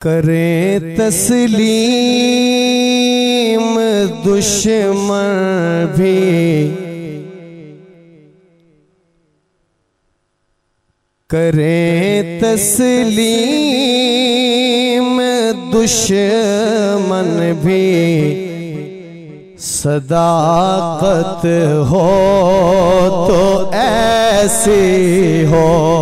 کریں تسلیم دشمن بھی۔ کریں تسلیم دشمن بھی۔ صداقت ہو تو ایسی ہو۔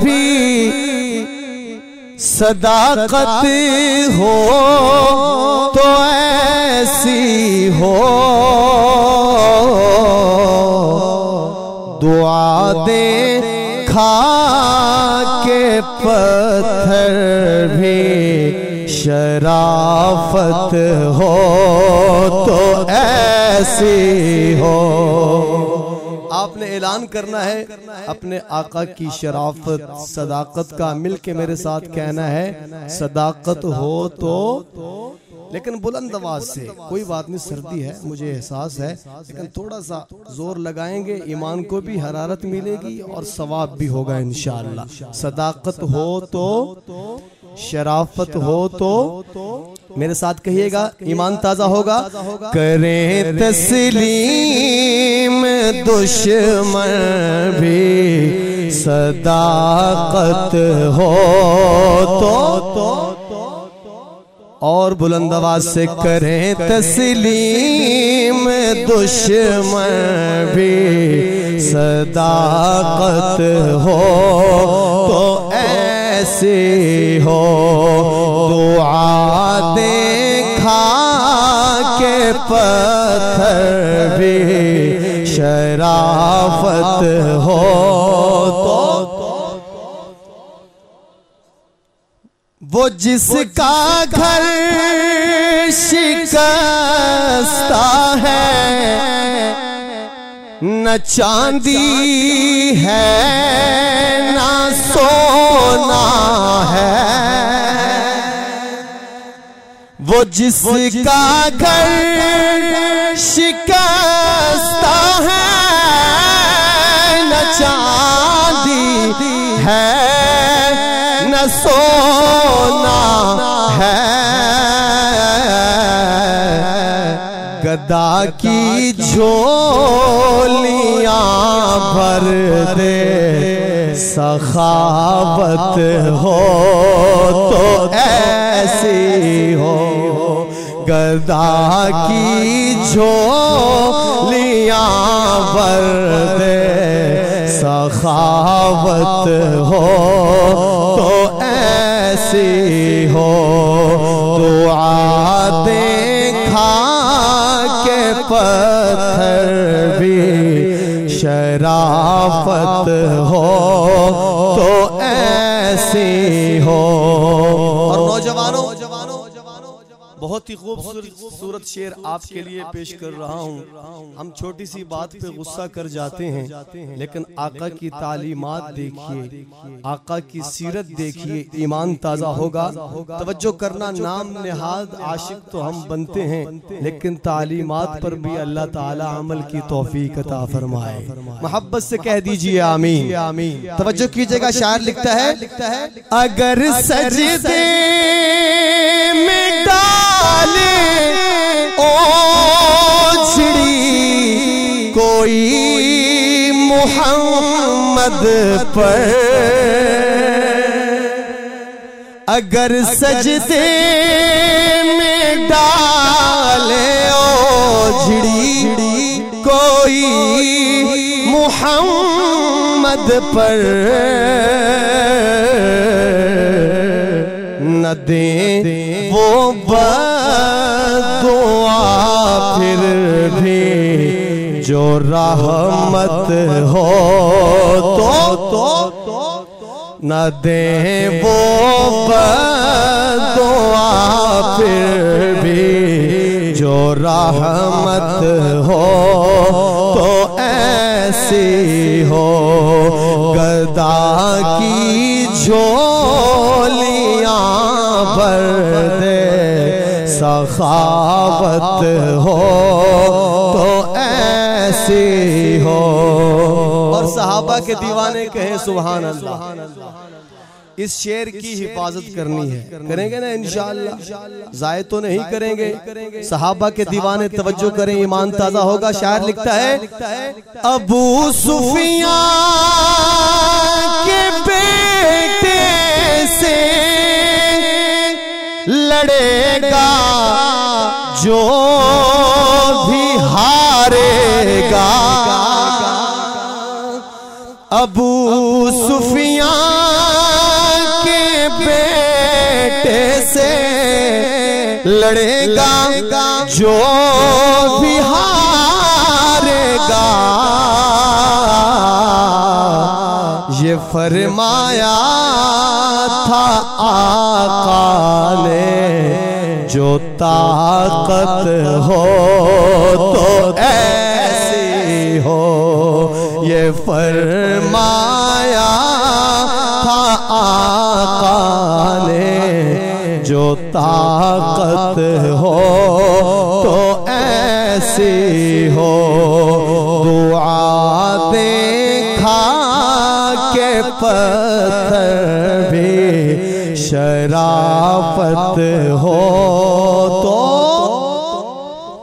بھی صداقت ہو تو ایسی ہو۔ دعا دے کھا کے پتھر بھی شرافت ہو تو ایسی ہو۔ آپ نے اعلان کرنا ہے، اپنے آقا کی شرافت، صداقت کا مل کے میرے ساتھ کہنا ہے، صداقت ہو تو لیکن بلند آواز سے کوئی بات نہیں، سردی ہے، مجھے احساس ہے، لیکن تھوڑا سا زور لگائیں گے، ایمان کو بھی حرارت ملے گی اور ثواب بھی ہوگا انشاءاللہ۔ صداقت ہو تو شرافت ہو تو میرے ساتھ کہیے گا ایمان تازہ ہوگا۔ کریں تسلیم دشمن بھی صداقت ہو تو اور بلند آواز سے کریں تسلیم دشمن بھی صداقت ہو تو ایسی ہو، دعا دیکھا کے پتھر بھی شرافت ہو تو وہ جس کا گھر شکستہ نہ چاندی ہے نہ سونا ہے۔ وہ جس کا گھر شکستہ ہے نہ چاندی ہے نہ سونا ہے۔ گدا کی جھولیاں بھر دے۔ سخاوت ہو تو ایسی ہو۔ گدا کی جھولیاں بھر دے۔ سخاوت ہو تو ایسی ہو۔ دعا دیکھا پتھر بھی شرافت ہو تو بہت ہی خوبصورت شعر آپ کے لیے پیش کر رہا ہوں۔ ہم چھوٹی سی بات پہ غصہ کر جاتے ہیں لیکن آقا کی تعلیمات دیکھیے۔ آقا کی سیرت دیکھیے ایمان تازہ ہوگا۔ توجہ کرنا نام نہاد عاشق تو ہم بنتے ہیں لیکن تعلیمات پر بھی اللہ تعالی عمل کی توفیق عطا فرمائے۔ محبت سے کہہ دیجیے آمین۔ توجہ کیجیے گا شاعر لکھتا ہے اگر سجدے میں ڈالے اوچھڑی کوئی محمد پر اگر سجدے میں ڈالے اوجھڑی کوئی محمد پر دیں وہ دعا پھر بھی جو رحمت ہو تو نہ دیں، وہ دعا پھر بھی جو رحمت ہو تو ایسی ہو۔ گدا کی جھولیاں بھر سخاوت ہو تو ایسی ہو۔ اور صحابہ کے دیوانے کہیں سبحان اللہ۔ اس شیر کی حفاظت کرنی ہے۔ کریں گے نا انشاءاللہ۔ ضائع تو نہیں کریں گے۔ صحابہ کے دیوانے توجہ کریں، ایمان تازہ ہوگا۔ شاعر لکھتا ہے، ابو سفیان۔ لڑے گا، جو بھی ہارے گا۔ ابو سفیان کے بیٹے سے لڑے گا، جو بھی ہارے گا۔ یہ فرمایا تھا آقا جو طاقت ہو تو ایسی ہو۔ یہ فرمایا تھا آقا نے، جو طاقت ہو تو ایسی ہو۔ دعا دیکھا کے پتھر بھی شرافت ہو۔